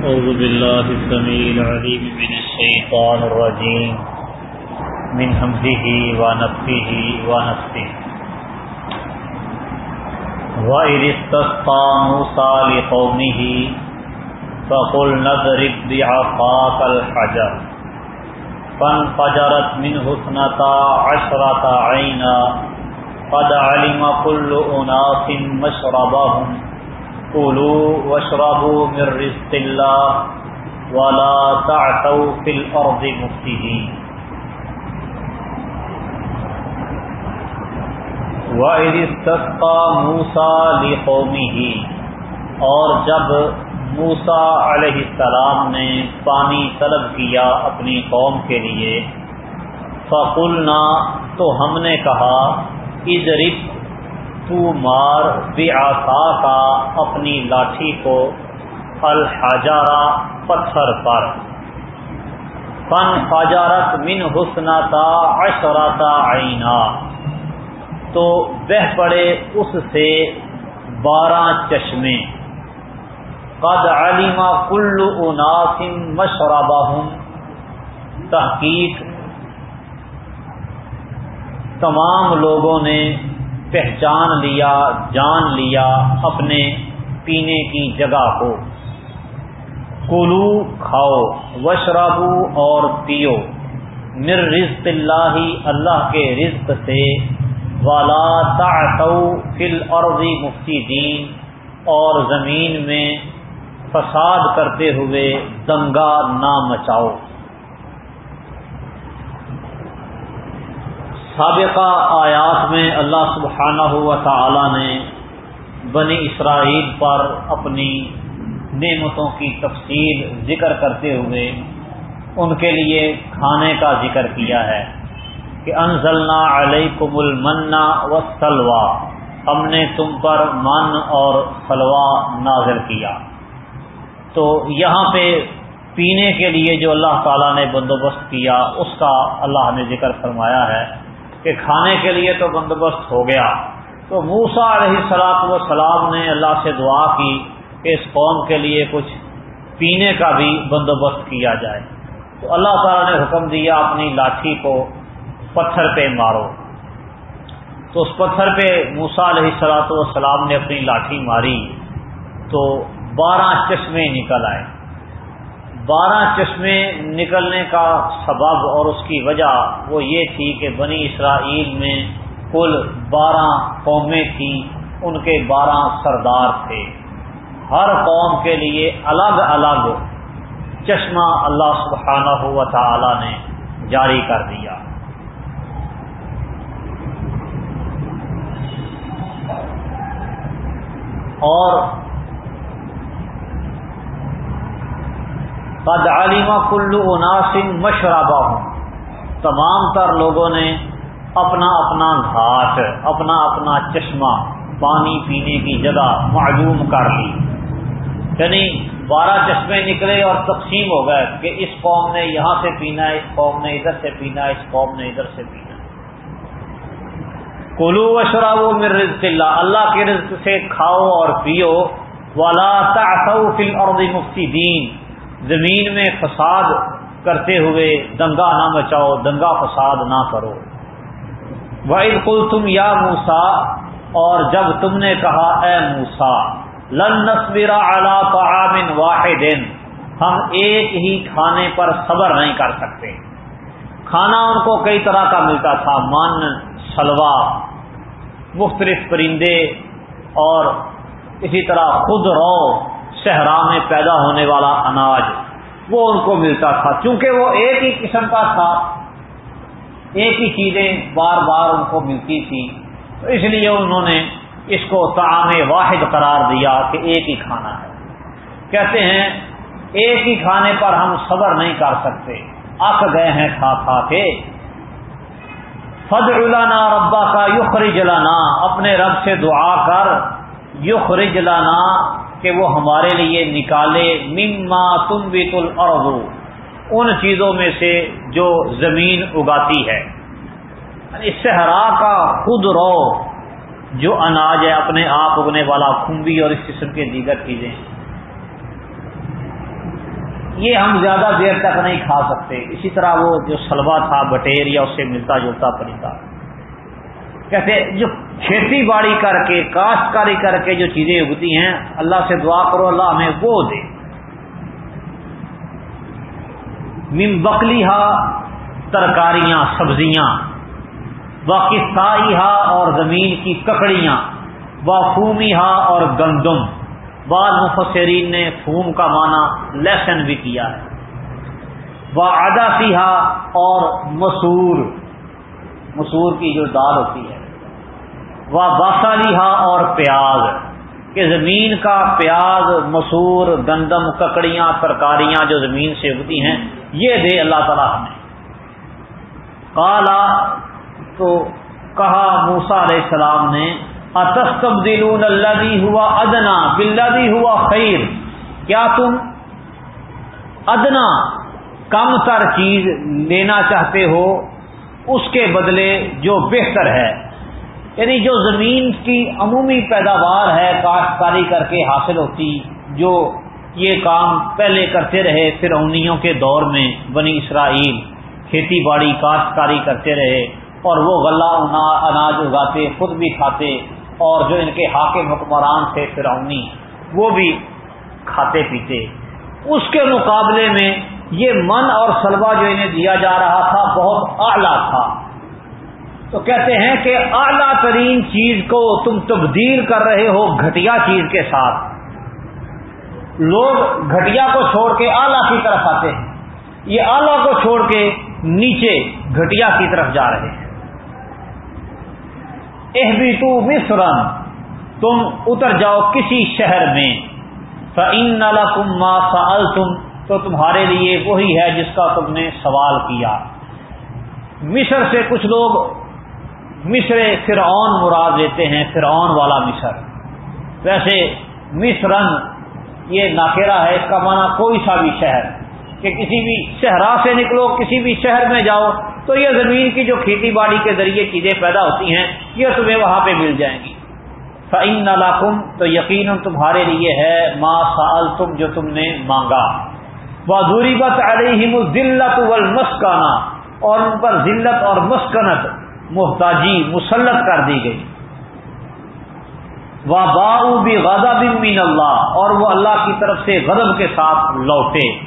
أعوذ بالله السميع العليم من الشيطان الرجيم. من همزه ونفخه ونفسه. وإذ استسقى موسى لقومه فقل نضرب بعصاك الحجر. فانفجرت منه اثنتا عشرة عينا. قد علم كل أناس مشربهم. كلوا واشربوا من رزق الله ولا تعثوا في الأرض مفسدين وَإِذِ اسْتَسْقَى مُوسَى لِقَوْمِهِ، اور جب موسا علیہ السلام نے پانی طلب کیا اپنی قوم کے لیے، فقلنا، تو ہم نے کہا، اجرب تو مار بعصا کا اپنی لاٹھی کو الحجارہ پتھر پر۔ فن فجارت من حسنا حسنتا عشرتا عینا تو بہ پڑے اس سے بارہ چشمے۔ قد علیما کل اناسم مشربہم تحقیق۔ تمام لوگوں نے پہچان لیا، جان لیا اپنے پینے کی جگہ کو۔ کلو کھاؤ وشرابو اور پیو۔ مر رزق اللہ اللہ کے رزق سے۔ والا تعتو فل عرضی مفتی دین اور زمین میں فساد کرتے ہوئے دنگا نہ مچاؤ۔ سابقہ آیات میں اللہ سبحانہ ہوا تعالی نے بنی اسرائیل پر اپنی نعمتوں کی تفصیل ذکر کرتے ہوئے ان کے لیے کھانے کا ذکر کیا ہے کہ انزلنا علیکم المنا و سلوا ہم نے تم پر من اور سلوا نازل کیا۔ تو یہاں پہ پینے کے لیے جو اللہ تعالیٰ نے بندوبست کیا، اس کا اللہ نے ذکر فرمایا ہے۔ کہ کھانے کے لیے تو بندوبست ہو گیا۔ تو موسا علیہ سلاط و سلام نے اللہ سے دعا کی کہ اس قوم کے لیے کچھ پینے کا بھی بندوبست کیا جائے۔ تو اللہ تعالیٰ نے حکم دیا اپنی لاٹھی کو پتھر پہ مارو۔ تو اس پتھر پہ موسا علیہ سلاۃ والسلام نے اپنی لاٹھی ماری۔ تو بارہ چشمے نکل آئے۔ بارہ چشمے نکلنے کا سبب اور اس کی وجہ وہ یہ تھی کہ بنی اسرائیل میں کل بارہ قومیں تھیں، ان کے بارہ سردار تھے۔ ہر قوم کے لیے الگ الگ چشمہ اللہ سبحانہ ہوا تعالی نے جاری کر دیا۔ اور قد علیمہ کلو عناسم مشرابہ ہوں تمام تر لوگوں نے اپنا اپنا گھاٹ اپنا اپنا چشمہ پانی پینے کی جگہ معلوم کر لی یعنی بارہ چشمے نکلے اور تقسیم ہو گئے کہ اس قوم نے یہاں سے پینا ہے، اس قوم نے ادھر سے پینا ہے، اس قوم نے ادھر سے پینا کلو و شرابو مر رزق اللہ اللہ کے رزق سے کھاؤ اور پیو۔ والا فل اور مفتی دین زمین میں فساد کرتے ہوئے دنگا نہ مچاؤ، دنگا فساد نہ کرو۔ وحید کل تم یا موسا اور جب تم نے کہا، اے موسا لن نصبرا اعلی تعامن واحد، ہم ایک ہی کھانے پر صبر نہیں کر سکتے۔ کھانا ان کو کئی طرح کا ملتا تھا، من سلوا مختلف پرندے، اور اسی طرح خود رو۔ صحرا میں پیدا ہونے والا اناج، وہ ان کو ملتا تھا۔ چونکہ وہ ایک ہی قسم کا تھا، ایک ہی چیزیں بار بار ان کو ملتی تھی تو اس لیے انہوں نے اس کو تعام واحد قرار دیا کہ ایک ہی کھانا ہے۔ کہتے ہیں، ایک ہی کھانے پر ہم صبر نہیں کر سکتے۔ اک گئے ہیں، کھا کھا کے۔ فد الانا ربا کا یخر جلانا اپنے رب سے دعا کر یخر جلانا کہ وہ ہمارے لیے نکالے مما تم بیت الارض، ان چیزوں میں سے جو زمین اگاتی ہے۔ یعنی اس سے ہرا کا خود رو، جو اناج ہے، اپنے آپ اگنے والا کھمبی اور اس قسم کے دیگر چیزیں۔ یہ ہم زیادہ دیر تک نہیں کھا سکتے۔ اسی طرح وہ جو سلوا تھا بٹیر یا اس سے ملتا جلتا پرندہ کہتے جو کھیتی باڑی کر کے، کاشتکاری کر کے جو چیزیں اگتی ہیں، اللہ سے دعا کرو، اللہ ہمیں وہ دے۔ مم بکلی ہا ترکاریاں، سبزیاں۔ و کسائی ہا اور زمین کی ککڑیاں۔ و فومی ہا اور گندم۔ بعض مفسرین نے فوم کا معنی لیسن بھی کیا ہے۔ وہ ادا اور مسور۔ مسور کی جو دال ہوتی ہے۔ وہ باسالیہ اور پیاز، کہ زمین کا پیاز، مسور، گندم، ککڑیاں، ترکاریاں جو زمین سے اگتی ہیں، یہ دے اللہ تعالیٰ ہمیں۔ کالا تو کہا موسا علیہ السلام نے، اتستبدلون الذي ہوا ادنا بالذي ہوا خیر کیا تم ادنا، کم تر چیز لینا چاہتے ہو، اس کے بدلے جو بہتر ہے؟ یعنی جو زمین کی عمومی پیداوار ہے کاشتکاری کر کے حاصل ہوتی، جو یہ کام پہلے کرتے رہے فرونیوں کے دور میں بنی اسرائیل، کھیتی باڑی کاشتکاری کرتے رہے اور وہ غلہ اناج اگاتے، خود بھی کھاتے اور جو ان کے حاکم حکمران تھے فرونی وہ بھی کھاتے پیتے۔ اس کے مقابلے میں یہ من اور سلوا جو انہیں دیا جا رہا تھا بہت اعلیٰ تھا۔ تو کہتے ہیں کہ اعلیٰ ترین چیز کو تم تبدیل کر رہے ہو گھٹیا چیز کے ساتھ۔ لوگ گھٹیا کو چھوڑ کے اعلیٰ کی طرف آتے ہیں۔ یہ اعلیٰ کو چھوڑ کے نیچے گھٹیا کی طرف جا رہے ہیں۔ احبیتو مصرن تم اتر جاؤ کسی شہر میں۔ فعین ما سال تم تو تمہارے لیے وہی ہے جس کا تم نے سوال کیا۔ مصر سے کچھ لوگ مصر فرعون مراد لیتے ہیں، فرعون والا مصر۔ ویسے مصرن یہ ناکیرا ہے، اس کا معنی کوئی سا بھی شہر۔ کہ کسی بھی صحرا سے نکلو، کسی بھی شہر میں جاؤ، تو یہ زمین کی جو کھیتی باڑی کے ذریعے چیزیں پیدا ہوتی ہیں، یہ تمہیں وہاں پہ مل جائیں گی۔ فعین نالاکم تو یقیناً تمہارے لیے ہے ما سال تم جو تم نے مانگا۔ وہ دوری بت علیہم ذلت مسکانہ اور ان پر ذلت اور مسکنت محتاجی مسلط کر دی گئی۔ وہ باؤ بھی غذا بن اللہ اور وہ اللہ کی طرف سے غضب کے ساتھ لوٹے۔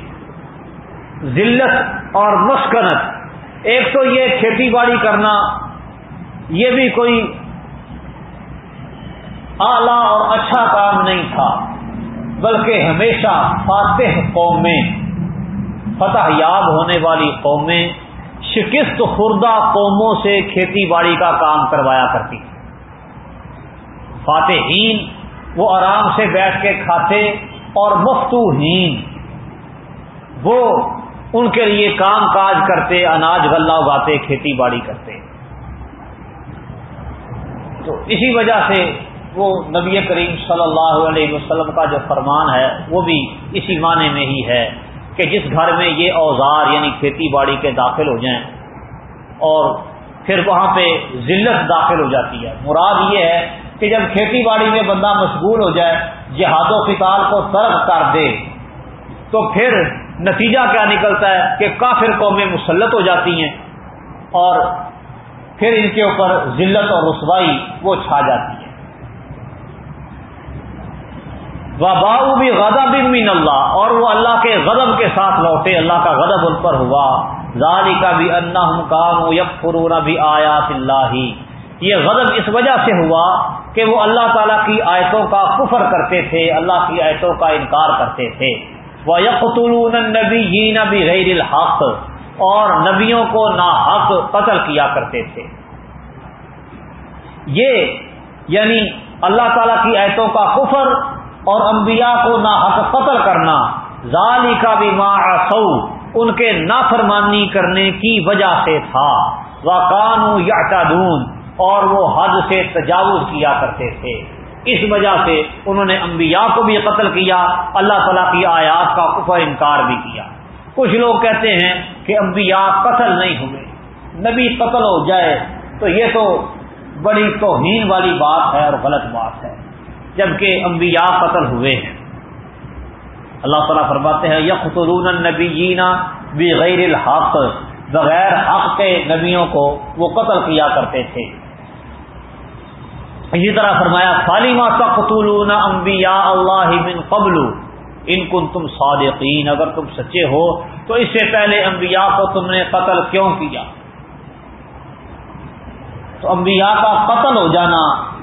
ذلت اور مسکنت۔ ایک تو یہ کھیتی باڑی کرنا، یہ بھی کوئی اعلی اور اچھا کام نہیں تھا، بلکہ ہمیشہ فاتح قومیں، فتح یاب ہونے والی قومیں شکست خوردہ قوموں سے کھیتی باڑی کا کام کروایا کرتی۔ فاتحین وہ آرام سے بیٹھ کے کھاتے اور مفتوہین وہ ان کے لیے کام کاج کرتے، اناج غلہ اگاتے، کھیتی باڑی کرتے۔ تو اسی وجہ سے وہ نبی کریم صلی اللہ علیہ وسلم کا جو فرمان ہے، وہ بھی اسی معنی میں ہی ہے۔ کہ جس گھر میں یہ اوزار یعنی کھیتی باڑی کے داخل ہو جائیں اور پھر وہاں پہ ذلت داخل ہو جاتی ہے۔ مراد یہ ہے کہ جب کھیتی باڑی میں بندہ مشغول ہو جائے جہاد و فطال کو ترک کر دے، تو پھر نتیجہ کیا نکلتا ہے کہ کافر قومیں مسلط ہو جاتی ہیں اور پھر ان کے اوپر ذلت اور رسوائی وہ چھا جاتی ہے۔ باؤ بھی غدب بن مین اللہ اور وہ اللہ کے غضب کے ساتھ لوٹے، اللہ کا غضب ان پر ہوا۔ ظالی کا بھی انا کام یب فرون بھی آیات اللہ یہ غضب اس وجہ سے ہوا کہ وہ اللہ تعالیٰ کی آیتوں کا کفر کرتے تھے، اللہ کی آیتوں کا انکار کرتے تھے۔ وہ یقول نبی نبی غیر الحق اور نبیوں کو نا حق قتل کیا کرتے تھے۔ یہ یعنی اللہ تعالی کی ایتوں کا کفر اور انبیاء کو نا حق قتل کرنا ظالی کا بھی سو ان کے نافرمانی کرنے کی وجہ سے تھا۔ وہ کانو یا اور وہ حد سے تجاوز کیا کرتے تھے۔ اس وجہ سے انہوں نے انبیاء کو بھی قتل کیا، اللہ تعالیٰ کی آیات کا کفر انکار بھی کیا۔ کچھ لوگ کہتے ہیں کہ انبیاء قتل نہیں ہوئے۔ نبی قتل ہو جائے تو یہ تو بڑی توہین والی بات ہے اور غلط بات ہے۔ جبکہ انبیاء قتل ہوئے ہیں۔ اللہ تعالیٰ فرماتے ہیں یقین النبی بغیر الحق، بغیر حق کے نبیوں کو وہ قتل کیا کرتے تھے۔ اسی طرح فرمایا فالما تقتلون انبیاء اللہ من قبل؟ ان کن تم صادقین اگر تم سچے ہو، تو اس سے پہلے انبیاء کو تم نے قتل کیوں کیا؟ تو انبیاء کا قتل ہو جانا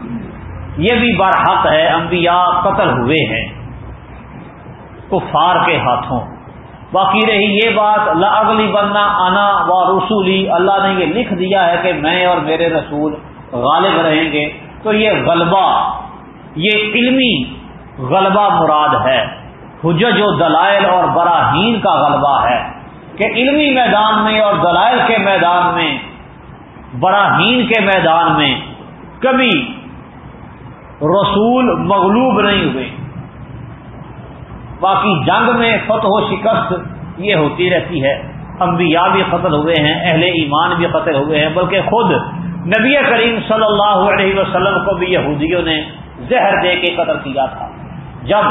یہ بھی برحق ہے، انبیاء قتل ہوئے ہیں۔ کفار کے ہاتھوں۔ باقی رہی یہ بات لا اگلی بننا آنا و رسولی اللہ نے یہ لکھ دیا ہے کہ میں اور میرے رسول غالب رہیں گے۔ تو یہ غلبہ، یہ علمی غلبہ مراد ہے۔ حجج و دلائل اور براہین کا غلبہ ہے کہ علمی میدان میں اور دلائل کے میدان میں، براہین کے میدان میں کبھی رسول مغلوب نہیں ہوئے۔ باقی جنگ میں فتح و شکست یہ ہوتی رہتی ہے۔ انبیاء بھی قتل ہوئے ہیں، اہل ایمان بھی قتل ہوئے ہیں، بلکہ خود نبی کریم صلی اللہ علیہ وسلم کو بھی یہودیوں نے زہر دے کے قتل کیا تھا۔ جب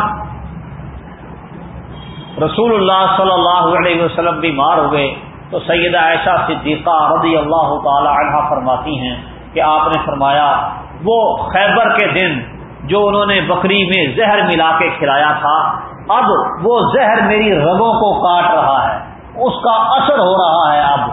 رسول اللہ صلی اللہ علیہ وسلم بیمار ہو گئے، تو سیدہ عائشہ صدیقہ رضی اللہ تعالی عنہ فرماتی ہیں کہ آپ نے فرمایا وہ خیبر کے دن جو انہوں نے بکری میں زہر ملا کے کھلایا تھا، اب وہ زہر میری رگوں کو کاٹ رہا ہے، اس کا اثر ہو رہا ہے اب۔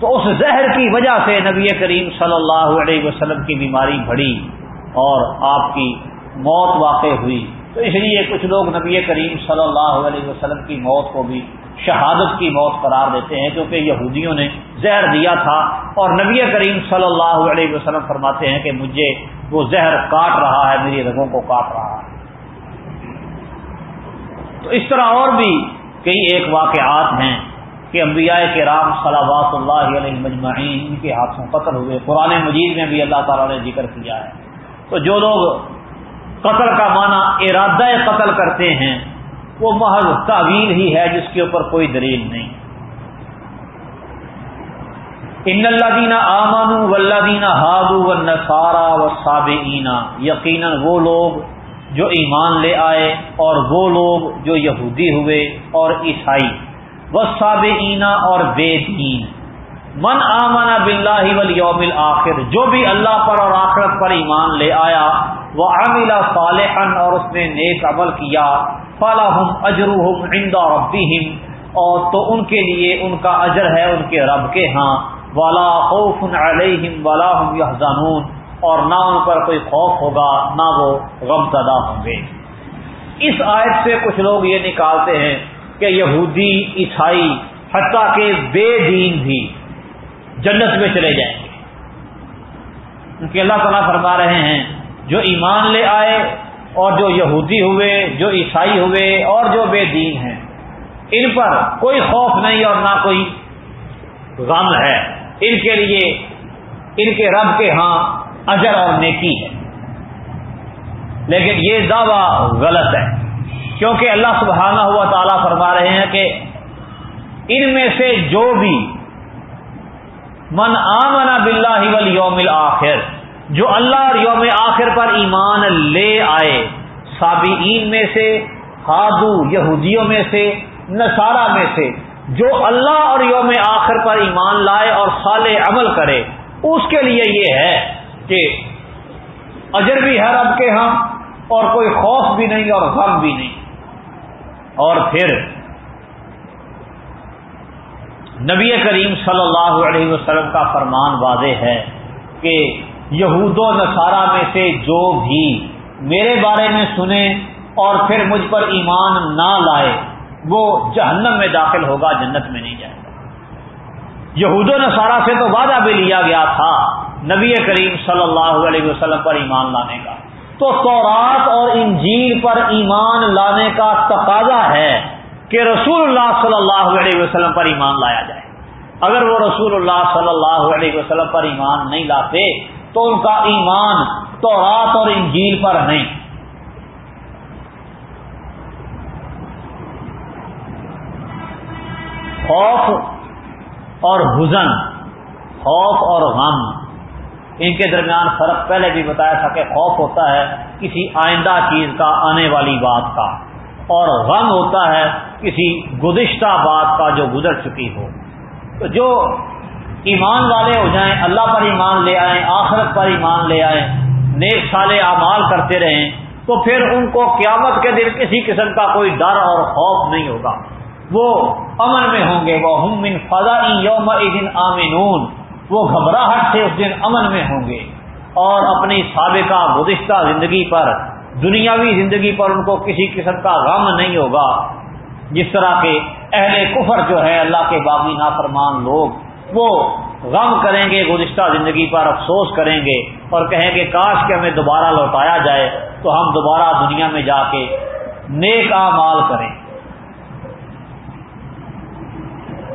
تو اس زہر کی وجہ سے نبی کریم صلی اللہ علیہ وسلم کی بیماری بڑھی اور آپ کی موت واقع ہوئی۔ تو اس لیے کچھ لوگ نبی کریم صلی اللہ علیہ وسلم کی موت کو بھی شہادت کی موت قرار دیتے ہیں کیونکہ یہودیوں نے زہر دیا تھا اور نبی کریم صلی اللہ علیہ وسلم فرماتے ہیں کہ مجھے وہ زہر کاٹ رہا ہے، میری رگوں کو کاٹ رہا ہے۔ تو اس طرح اور بھی کئی ایک واقعات ہیں کہ انبیاء کے رام اللہ علیہ مجمعین ان کے ہاتھوں قتل ہوئے۔ قرآن مجید میں بھی اللہ تعالیٰ نے ذکر کیا ہے۔ تو جو لوگ قتل کا معنی ارادہ قتل کرتے ہیں وہ محض تعویل ہی ہے جس کے اوپر کوئی دلیل نہیں۔ ان اللہ دینا آمن و اللہ دینا ہادو و نسارا و صاب یقیناً وہ لوگ جو ایمان لے آئے اور وہ لوگ جو یہودی ہوئے اور عیسائی۔ وہ صاب اور بے دین من آمنا بلّہ ولیوم آخر جو بھی اللہ پر اور آخرت پر ایمان لے آیا وہ عاملہ صالحن اور اس نے نیک عمل کیا فلاحم اجرحم ربیم اور تو ان کے لیے ان کا اجر ہے ان کے رب کے ہاں۔ والا خوف علیہم ولا ہم یحزنون اور نہ ان پر کوئی خوف ہوگا، نہ وہ غم زدہ ہوں گے۔ اس آیت سے کچھ لوگ یہ نکالتے ہیں کہ یہودی، عیسائی، حتیٰ کہ بے دین بھی جنت میں چلے جائیں گے۔ کیونکہ اللہ تعالیٰ فرما رہے ہیں، جو ایمان لے آئے اور جو یہودی ہوئے، جو عیسائی ہوئے، اور جو بے دین ہیں، ان پر کوئی خوف نہیں اور نہ کوئی غم ہے۔ ان کے لیے، ان کے رب کے ہاں اجر اور نیکی ہے۔ لیکن یہ دعویٰ غلط ہے۔ کیونکہ اللہ سبحانہ ہوا تعالیٰ فرما رہے ہیں کہ ان میں سے جو بھی من آمنا بلّہ ول یوم آخر جو اللہ اور یوم آخر پر ایمان لے آئے سابعین میں سے ہادو یہودیوں میں سے، نصارہ میں سے، جو اللہ اور یوم آخر پر ایمان لائے اور سال عمل کرے، اس کے لیے یہ ہے کہ اجر بھی ہے رب کے ہاں اور کوئی خوف بھی نہیں اور غم بھی نہیں۔ اور پھر نبی کریم صلی اللہ علیہ وسلم کا فرمان واضح ہے کہ یہود و نصارہ میں سے جو بھی میرے بارے میں سنے اور پھر مجھ پر ایمان نہ لائے، وہ جہنم میں داخل ہوگا، جنت میں نہیں جائے گا۔ یہود و نصارہ سے تو وعدہ بھی لیا گیا تھا نبی کریم صلی اللہ علیہ وسلم پر ایمان لانے کا۔ تو تورات اور انجیل پر ایمان لانے کا تقاضا ہے کہ رسول اللہ صلی اللہ علیہ وسلم پر ایمان لایا جائے۔ اگر وہ رسول اللہ صلی اللہ علیہ وسلم پر ایمان نہیں لاتے تو ان کا ایمان تو رات اور انجیل پر نہیں۔ خوف اور حزن، خوف اور غم، ان کے درمیان فرق پہلے بھی بتایا تھا کہ خوف ہوتا ہے کسی آئندہ چیز کا، آنے والی بات کا۔ اور غم ہوتا ہے کسی گزشتہ بات کا جو گزر چکی ہو۔ تو جو ایمان والے ہو جائیں، اللہ پر ایمان لے آئیں، آخرت پر ایمان لے آئیں، نیک سالے اعمال کرتے رہیں، تو پھر ان کو قیامت کے دن کسی قسم کا کوئی ڈر اور خوف نہیں ہوگا۔ وہ امن میں ہوں گے، وہ ہم من فضا یوم دن آمنون۔ وہ گھبراہٹ سے اس دن امن میں ہوں گے۔ اور اپنی سابقہ گزشتہ زندگی پر، دنیاوی زندگی پر ان کو کسی قسم کا غم نہیں ہوگا۔ جس طرح کے اہل کفر جو ہے، اللہ کے باغی نافرمان لوگ وہ غم کریں گے، گزشتہ زندگی پر افسوس کریں گے اور کہیں گے، کاش کہ ہمیں دوبارہ لوٹایا جائے تو ہم دوبارہ دنیا میں جا کے نیک مال کریں۔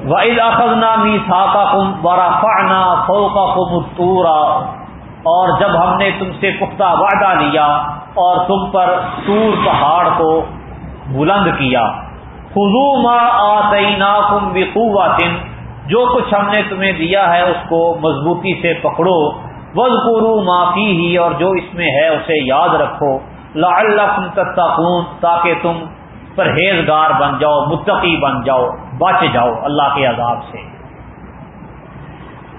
وحید اخذنا می ساکا کم برا فانا فوکا کم اور جب ہم نے تم سے پختہ وعدہ لیا اور تم پر تور پہاڑ کو بلند کیا خزو ما آتینا کم جو کچھ ہم نے تمہیں دیا ہے اس کو مضبوطی سے پکڑو۔ وز قرو معافی ہی اور جو اس میں ہے اسے یاد رکھو۔ لا اللہ تتقون، تاکہ تم پرہیزگار بن جاؤ، متقی بن جاؤ، بچ جاؤ اللہ کے عذاب سے۔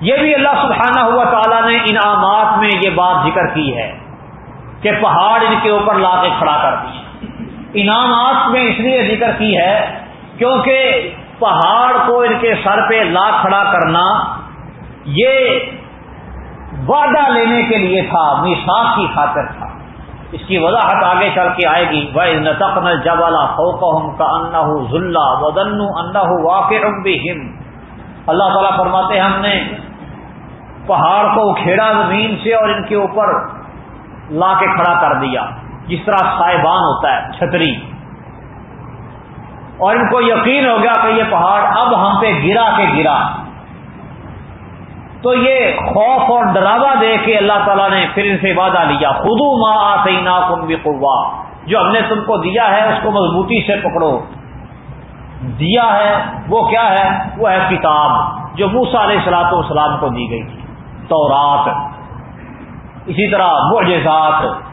یہ بھی اللہ سبحانہ ہوا تعالیٰ نے انعامات میں یہ بات ذکر کی ہے کہ پہاڑ ان کے اوپر لا کے کھڑا کر دیے۔ انعامات میں اس لیے ذکر کی ہے کیونکہ پہاڑ کو ان کے سر پہ لا کھڑا کرنا، یہ وعدہ لینے کے لیے تھا میساک کی خاطر تھا۔ اس کی وضاحت آگے چل کے آئے گی۔ وہ نتق نل جبلا فوکم کا انا ذلہ ودن انا واقع اللہ تعالیٰ فرماتے ہم نے پہاڑ کو کھیڑا زمین سے اور ان کے اوپر لا کے کھڑا کر دیا۔ جس طرح سائبان ہوتا ہے، چھتری۔ اور ان کو یقین ہو گیا کہ یہ پہاڑ اب ہم پہ گرا کے گرا۔ تو یہ خوف اور ڈراوا دے کے اللہ تعالیٰ نے پھر ان سے وعدہ لیا۔ خدو ماں آئی نا کم بھی جو ہم نے تم کو دیا ہے، اس کو مضبوطی سے پکڑو۔ دیا ہے، وہ کیا ہے؟ وہ ہے کتاب، جو موسا علیہ السلاط والسلام کو دی گئی تھی۔ تورات۔ اسی طرح معجزات۔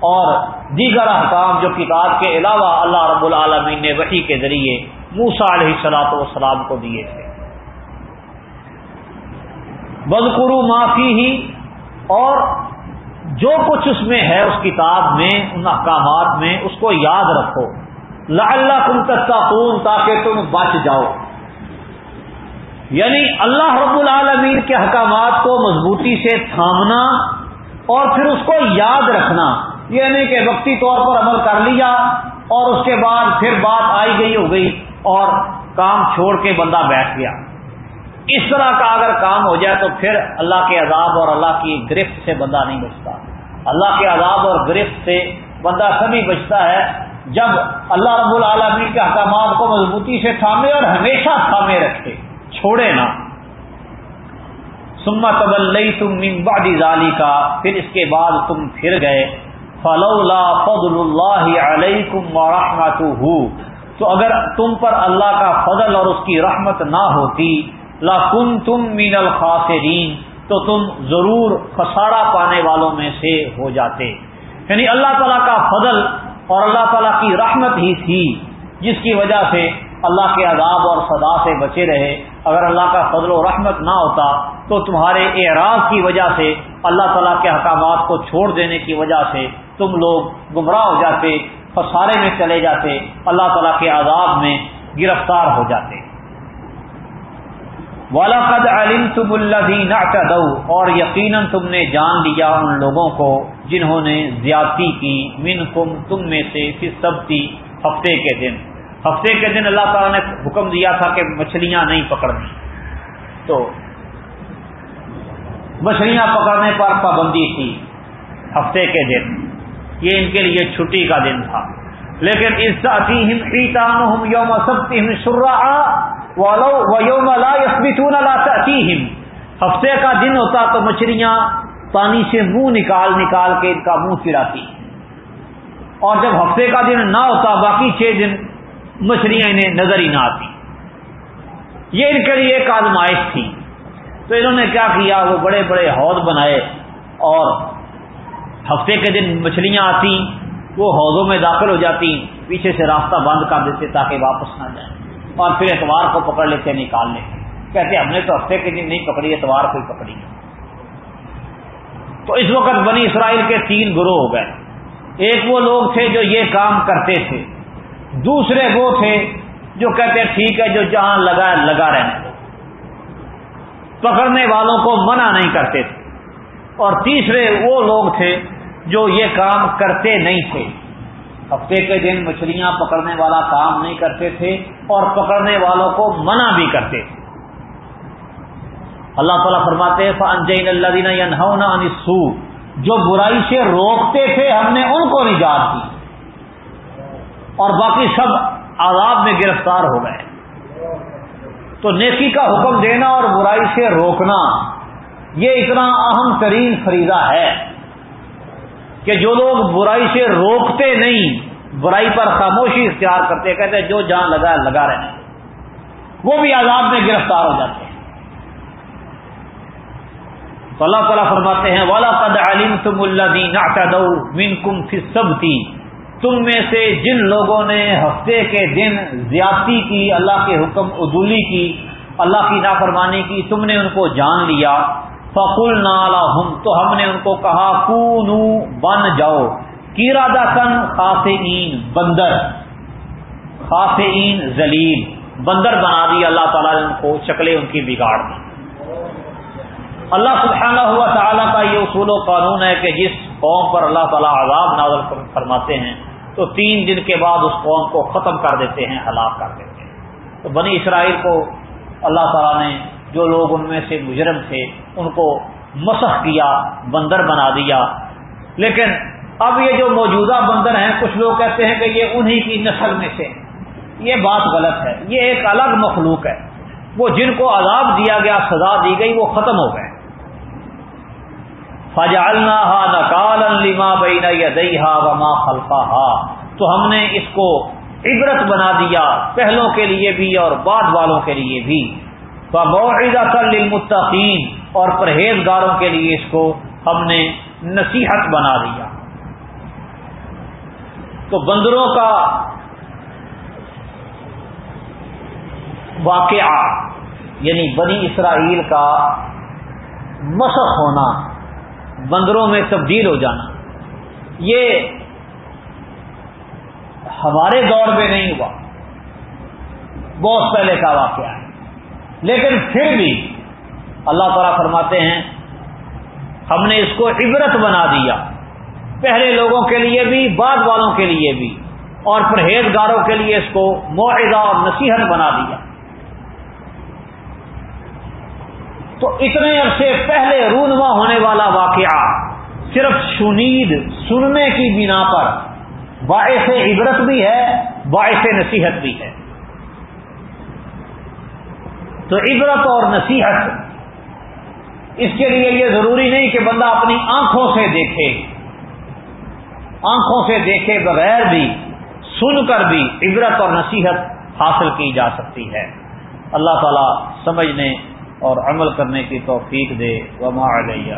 اور دیگر احکام جو کتاب کے علاوہ اللہ رب العالمین نے وحی کے ذریعے موسا علیہ السلاط والسلام کو دیے تھے۔ بدقرو معافی ہی اور جو کچھ اس میں ہے اس کتاب میں، ان احکامات میں، اس کو یاد رکھو۔ اللہ تم تستاخون تاکہ تم بچ جاؤ۔ یعنی اللہ رب العالمین کے حکامات کو مضبوطی سے تھامنا اور پھر اس کو یاد رکھنا۔ یعنی کہ وقتی طور پر عمل کر لیا اور اس کے بعد پھر بات آئی گئی ہو گئی اور کام چھوڑ کے بندہ بیٹھ گیا۔ اس طرح کا اگر کام ہو جائے تو پھر اللہ کے عذاب اور اللہ کی گرفت سے بندہ نہیں بچتا۔ اللہ کے عذاب اور گرفت سے بندہ سبھی بچتا ہے جب اللہ رب العالمین کے احکامات کو مضبوطی سے تھامے اور ہمیشہ تھامے رکھے، چھوڑے نہ۔ سما طبل تم بعد ظالی کا پھر اس کے بعد تم پھر گئے۔ فلولا فضل اللہ علیکم ورحمتہ۔ تو اگر تم پر اللہ کا فضل اور اس کی رحمت نہ ہوتی لا کن تم مین الخاسرین۔ تو تم ضرور خسارہ پانے والوں میں سے ہو جاتے۔ یعنی اللہ تعالیٰ کا فضل اور اللہ تعالیٰ کی رحمت ہی تھی، جس کی وجہ سے اللہ کے عذاب اور صدا سے بچے رہے۔ اگر اللہ کا فضل و رحمت نہ ہوتا، تو تمہارے اعراض کی وجہ سے، اللہ تعالیٰ کے احکامات کو چھوڑ دینے کی وجہ سے تم لوگ گمراہ ہو جاتے خسارے میں چلے جاتے، اللہ تعالیٰ کے عذاب میں گرفتار ہو جاتے۔ والاقد علم تم اللہ اور یقیناً تم نے جان لیا ان لوگوں کو جنہوں نے زیادتی کی من کم تم میں سے سبتی ہفتے کے دن۔ ہفتے کے دن اللہ تعالیٰ نے حکم دیا تھا کہ مچھلیاں نہیں پکڑنی۔ تو مچھلیاں پکڑنے پر پابندی تھی ہفتے کے دن۔ یہ ان کے لیے چھٹی کا دن تھا۔ لیکن اس یوم سب ہفتے کا دن ہوتا تو مچھلیاں پانی سے منہ نکال نکال کے ان کا منہ چراتی اور جب ہفتے کا دن نہ ہوتا، باقی چھ دن مچھلیاں انہیں نظر ہی نہ آتی۔ یہ ان کے لیے ایک آزمائش تھی۔ تو انہوں نے کیا کیا؟ وہ بڑے بڑے حوض بنائے اور ہفتے کے دن مچھلیاں آتی وہ حوضوں میں داخل ہو جاتی پیچھے سے راستہ بند کر دیتے تاکہ واپس نہ جائیں۔ اور پھر اتوار کو پکڑ لیتے، نکال لیتے۔ کہتے ہم نے تو ہفتے کے دن نہیں پکڑی، اتوار کو ہی پکڑی۔ تو اس وقت بنی اسرائیل کے تین گروہ ہو گئے۔ ایک وہ لوگ تھے جو یہ کام کرتے تھے۔ دوسرے وہ تھے جو کہتے، ٹھیک ہے، جو جہاں لگا لگا رہنے۔ پکڑنے والوں کو منع نہیں کرتے تھے۔ اور تیسرے وہ لوگ تھے جو یہ کام کرتے نہیں تھے۔ ہفتے کے دن مچھلیاں پکڑنے والا کام نہیں کرتے تھے اور پکڑنے والوں کو منع بھی کرتے تھے۔ اللہ تعالیٰ فرماتے فنجین اللہ دینا یا جو برائی سے روکتے تھے، ہم نے ان کو نجات دی۔ اور باقی سب عذاب میں گرفتار ہو گئے۔ تو نیکی کا حکم دینا اور برائی سے روکنا۔ یہ اتنا اہم ترین فریضہ ہے کہ جو لوگ برائی سے روکتے نہیں، برائی پر خاموشی اختیار کرتے، کہتے جو جہاں لگا لگا رہے وہ بھی عذاب میں گرفتار ہو جاتے ہیں۔ تو اللہ تعالیٰ فرماتے ہیں والا قد علیم تم اللہ دین کم سب تھی تم میں سے جن لوگوں نے ہفتے کے دن زیادتی کی، اللہ کے حکم، عدولی کی، اللہ کی نافرمانی کی، تم نے ان کو جان لیا۔ فقل نالا ہم تو ہم نے ان کو کہا کون بن جاؤ۔ کیرادہ کن خاصین بندر۔ خاصین زلیل بندر بنا دی، اللہ تعالیٰ نے ان کو شکلیں ان کی بگاڑ دی۔ اللہ سبحانہ ہوا تعالیٰ کا یہ اصول و قانون ہے کہ جس قوم پر اللہ تعالیٰ عذاب نازل فرماتے ہیں، تو تین دن کے بعد اس قوم کو ختم کر دیتے ہیں، ہلاک کر دیتے ہیں۔ تو بنی اسرائیل کو اللہ تعالیٰ نے جو لوگ ان میں سے مجرم تھے، ان کو مسخ کیا، بندر بنا دیا۔ لیکن اب یہ جو موجودہ بندر ہیں، کچھ لوگ کہتے ہیں کہ یہ انہی کی نسل میں سے۔ یہ بات غلط ہے۔ یہ ایک الگ مخلوق ہے۔ وہ جن کو عذاب دیا گیا، سزا دی گئی، وہ ختم ہو گئے۔ فجالنا ہا نکال لما بینا یا دئی ہا وما خلفا ہا تو ہم نے اس کو عبرت بنا دیا، پہلوں کے لیے بھی اور بعد والوں کے لیے بھی۔ معاہدہ کر للمتقین۔ اور پرہیزگاروں کے لیے اس کو ہم نے نصیحت بنا دیا۔ تو بندروں کا واقعہ یعنی بنی اسرائیل کا مسخ ہونا، بندروں میں تبدیل ہو جانا، یہ ہمارے دور میں نہیں ہوا۔ بہت پہلے کا واقعہ ہے۔ لیکن پھر بھی اللہ تعالیٰ فرماتے ہیں، ہم نے اس کو عبرت بنا دیا۔ پہلے لوگوں کے لیے بھی، بعد والوں کے لیے بھی۔ اور پرہیزگاروں کے لیے اس کو معاہدہ اور نصیحت بنا دیا۔ تو اتنے عرصے پہلے رونما ہونے والا واقعہ صرف شنید سننے کی بنا پر باعث عبرت بھی ہے، باعث نصیحت بھی ہے۔ تو عبرت اور نصیحت. اس کے لیے یہ ضروری نہیں کہ بندہ اپنی آنکھوں سے دیکھے. آنکھوں سے دیکھے بغیر بھی، سن کر بھی عبرت اور نصیحت حاصل کی جا سکتی ہے. اللہ تعالی سمجھنے اور عمل کرنے کی توفیق دے. وما علیہ